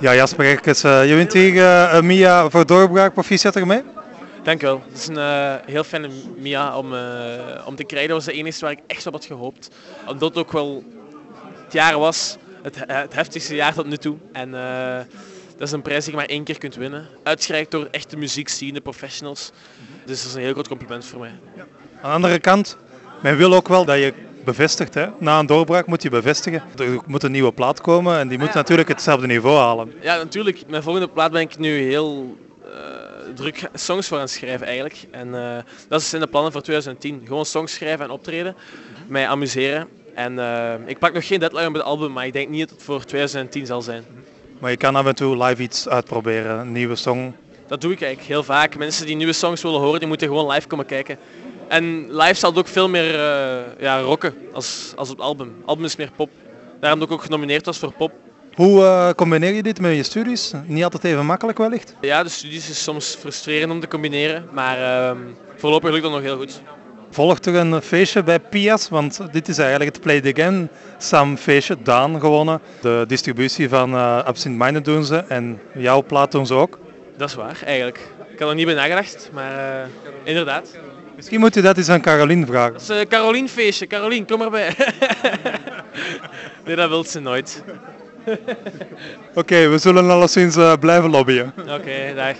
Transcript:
Ja, Jasper Erkes, uh, je wint hier uh, Mia voor doorbraak. Proficiat ermee? Dank wel. Het is een uh, heel fijne Mia om, om te krijgen. Dat was de enige waar ik echt op had gehoopt. Omdat het ook wel het jaar was, het, het heftigste jaar tot nu toe. En dat is een prijs die je maar één keer kunt winnen. Uitgereikt door echte muziekscene professionals. Dus dat is een heel groot compliment voor mij. Ja. Aan de andere kant, men wil ook wel dat je bevestigt. Hè? Na een doorbraak moet je bevestigen. Er moet een nieuwe plaat komen en die moet natuurlijk hetzelfde niveau halen. Ja, natuurlijk. Mijn volgende plaat ben ik nu heel uh, druk songs voor aan het schrijven eigenlijk. En uh, dat zijn de plannen voor 2010. Gewoon songs schrijven en optreden. Mij amuseren. En uh, ik pak nog geen deadline op het album, maar ik denk niet dat het voor 2010 zal zijn. Maar je kan af en toe live iets uitproberen, een nieuwe song. Dat doe ik eigenlijk heel vaak. Mensen die nieuwe songs willen horen, die moeten gewoon live komen kijken. En live zal het ook veel meer uh, ja, rocken als, als op het album. Het album is meer pop. Daarom dat ik ook genomineerd was voor pop. Hoe uh, combineer je dit met je studies? Niet altijd even makkelijk wellicht? Ja, de studies is soms frustrerend om te combineren, maar uh, voorlopig lukt dat nog heel goed. Volgt er een feestje bij Pias? Want dit is eigenlijk het Play It Again Sam feestje. Daan gewonnen. De distributie van uh, Absent Minded doen ze en jouw plaat doen ze ook. Dat is waar, eigenlijk. Ik had er niet bij nagedacht, maar inderdaad. Misschien moet je dat eens aan Caroline vragen. Dat is een Caroline feestje. Caroline, kom erbij. nee, dat wil ze nooit. Oké, okay, we zullen alleszins uh, blijven lobbyen. Oké, okay, dag.